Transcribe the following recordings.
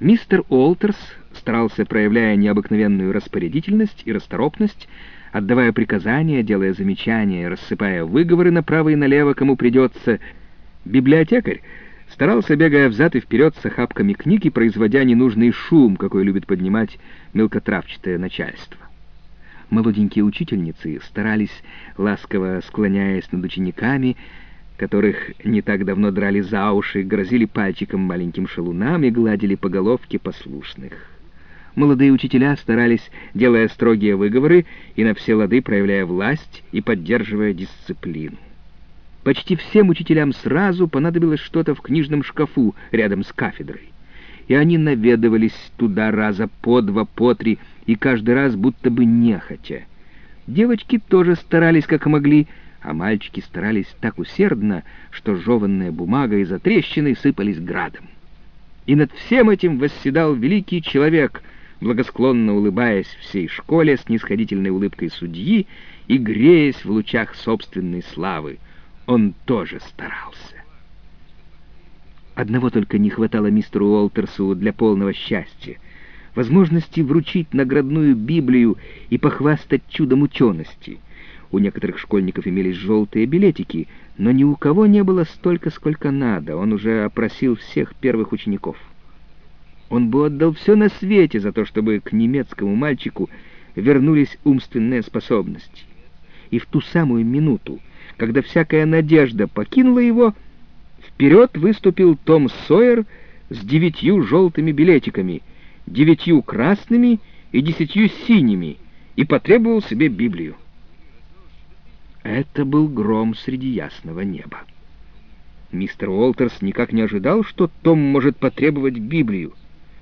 Мистер Олтерс старался, проявляя необыкновенную распорядительность и расторопность, отдавая приказания, делая замечания, рассыпая выговоры направо и налево, кому придется. Библиотекарь старался, бегая взад и вперед с охапками книг и производя ненужный шум, какой любит поднимать мелкотравчатое начальство. Молоденькие учительницы старались, ласково склоняясь над учениками, которых не так давно драли за уши, грозили пальчиком маленьким шалунам и гладили по головке послушных. Молодые учителя старались, делая строгие выговоры и на все лады проявляя власть и поддерживая дисциплину. Почти всем учителям сразу понадобилось что-то в книжном шкафу рядом с кафедрой. И они наведывались туда раза по два, по три, и каждый раз будто бы нехотя. Девочки тоже старались как могли, а мальчики старались так усердно, что жеванная бумага и затрещины сыпались градом. И над всем этим восседал великий человек, благосклонно улыбаясь всей школе с нисходительной улыбкой судьи и греясь в лучах собственной славы. Он тоже старался. Одного только не хватало мистеру Уолтерсу для полного счастья — возможности вручить наградную Библию и похвастать чудом учености — у некоторых школьников имелись желтые билетики, но ни у кого не было столько, сколько надо. Он уже опросил всех первых учеников. Он бы отдал все на свете за то, чтобы к немецкому мальчику вернулись умственные способности. И в ту самую минуту, когда всякая надежда покинула его, вперед выступил Том Сойер с девятью желтыми билетиками, девятью красными и десятью синими, и потребовал себе Библию. Это был гром среди ясного неба. Мистер Уолтерс никак не ожидал, что Том может потребовать Библию,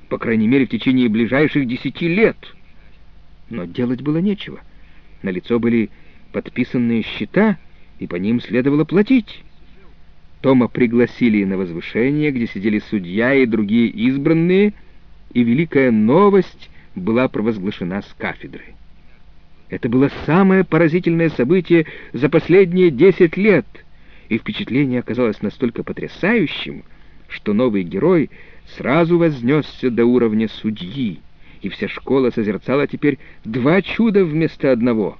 по крайней мере, в течение ближайших десяти лет. Но делать было нечего. На лицо были подписанные счета, и по ним следовало платить. Тома пригласили на возвышение, где сидели судья и другие избранные, и великая новость была провозглашена с кафедры. Это было самое поразительное событие за последние десять лет, и впечатление оказалось настолько потрясающим, что новый герой сразу вознесся до уровня судьи, и вся школа созерцала теперь два чуда вместо одного.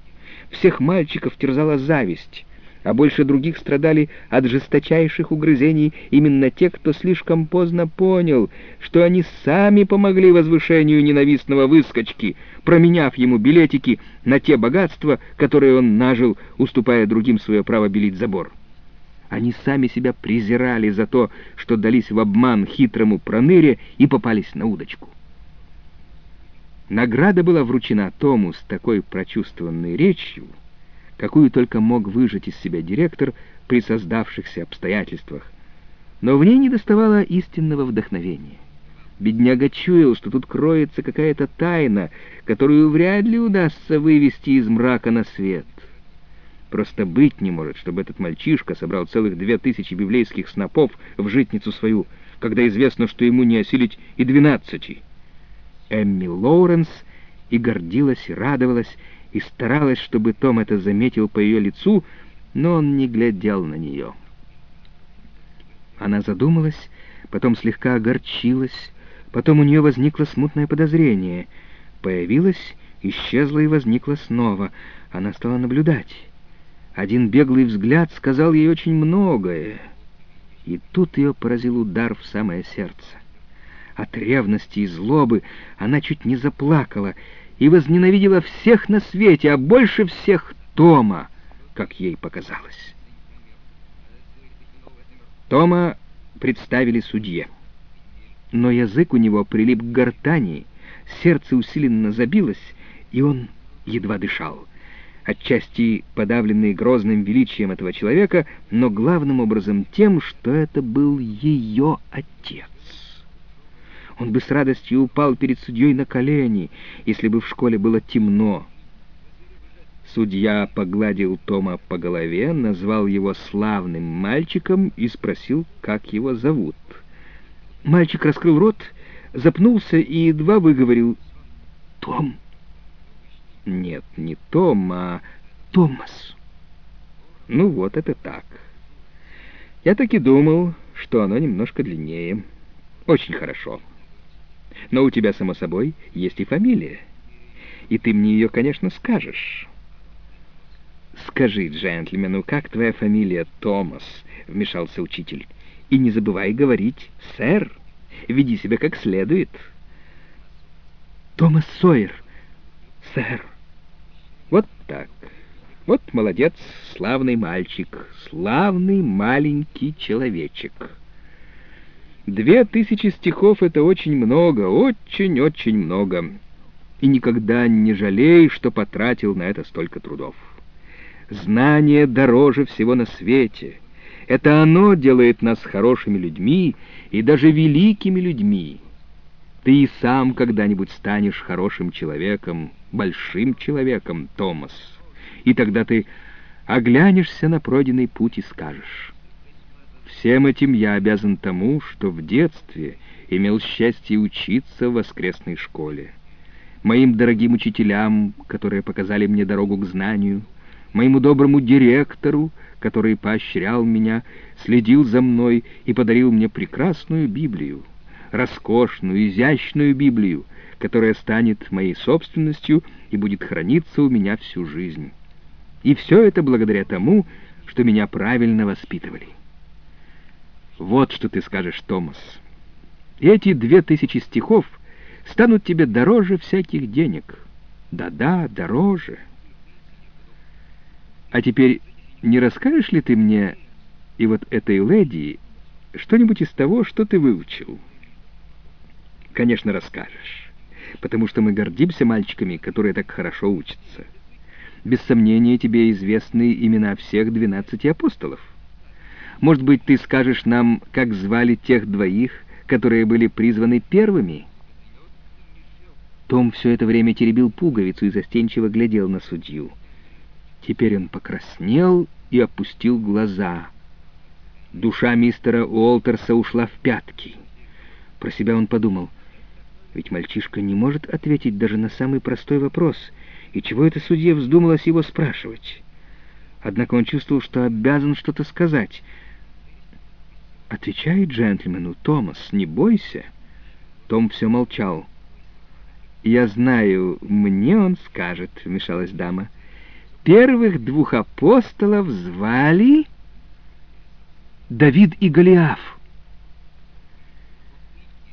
Всех мальчиков терзала зависть, а больше других страдали от жесточайших угрызений именно те, кто слишком поздно понял, что они сами помогли возвышению ненавистного выскочки, променяв ему билетики на те богатства, которые он нажил, уступая другим свое право белить забор. Они сами себя презирали за то, что дались в обман хитрому проныре и попались на удочку. Награда была вручена Тому с такой прочувствованной речью, какую только мог выжать из себя директор при создавшихся обстоятельствах. Но в ней недоставало истинного вдохновения. Бедняга чуял, что тут кроется какая-то тайна, которую вряд ли удастся вывести из мрака на свет. Просто быть не может, чтобы этот мальчишка собрал целых две тысячи библейских снопов в житницу свою, когда известно, что ему не осилить и двенадцати. Эмми Лоуренс и гордилась, и радовалась, и старалась, чтобы Том это заметил по ее лицу, но он не глядел на нее. Она задумалась, потом слегка огорчилась, потом у нее возникло смутное подозрение. Появилось, исчезло и возникло снова. Она стала наблюдать. Один беглый взгляд сказал ей очень многое. И тут ее поразил удар в самое сердце. От ревности и злобы она чуть не заплакала, и возненавидела всех на свете, а больше всех Тома, как ей показалось. Тома представили судье. Но язык у него прилип к гортани, сердце усиленно забилось, и он едва дышал. Отчасти подавленный грозным величием этого человека, но главным образом тем, что это был ее отец. Он бы с радостью упал перед судьей на колени, если бы в школе было темно. Судья погладил Тома по голове, назвал его славным мальчиком и спросил, как его зовут. Мальчик раскрыл рот, запнулся и едва выговорил «Том». Нет, не Том, а Томас. Ну вот, это так. Я так и думал, что оно немножко длиннее. Очень хорошо. Но у тебя, само собой, есть и фамилия. И ты мне ее, конечно, скажешь. «Скажи джентльмену, как твоя фамилия Томас?» — вмешался учитель. «И не забывай говорить «сэр». Веди себя как следует». «Томас Сойер, сэр». «Вот так. Вот молодец, славный мальчик, славный маленький человечек». Две тысячи стихов — это очень много, очень-очень много. И никогда не жалей, что потратил на это столько трудов. Знание дороже всего на свете. Это оно делает нас хорошими людьми и даже великими людьми. Ты и сам когда-нибудь станешь хорошим человеком, большим человеком, Томас. И тогда ты оглянешься на пройденный путь и скажешь. Всем этим я обязан тому, что в детстве имел счастье учиться в воскресной школе. Моим дорогим учителям, которые показали мне дорогу к знанию — моему доброму директору, который поощрял меня, следил за мной и подарил мне прекрасную Библию, роскошную, изящную Библию, которая станет моей собственностью и будет храниться у меня всю жизнь. И все это благодаря тому, что меня правильно воспитывали. Вот что ты скажешь, Томас. Эти две тысячи стихов станут тебе дороже всяких денег. Да-да, дороже. А теперь не расскажешь ли ты мне и вот этой леди что-нибудь из того, что ты выучил? Конечно, расскажешь, потому что мы гордимся мальчиками, которые так хорошо учатся. Без сомнения, тебе известны имена всех двенадцати апостолов. Может быть, ты скажешь нам, как звали тех двоих, которые были призваны первыми?» Том все это время теребил пуговицу и застенчиво глядел на судью. Теперь он покраснел и опустил глаза. Душа мистера Уолтерса ушла в пятки. Про себя он подумал, ведь мальчишка не может ответить даже на самый простой вопрос, и чего это судье вздумалось его спрашивать? Однако он чувствовал, что обязан что-то сказать. «Отвечай джентльмену, Томас, не бойся». Том все молчал. «Я знаю, мне он скажет», — вмешалась дама первых двух апостолов звали Давид и Голиаф.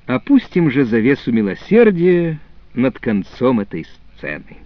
Опустим же завесу милосердия над концом этой сцены.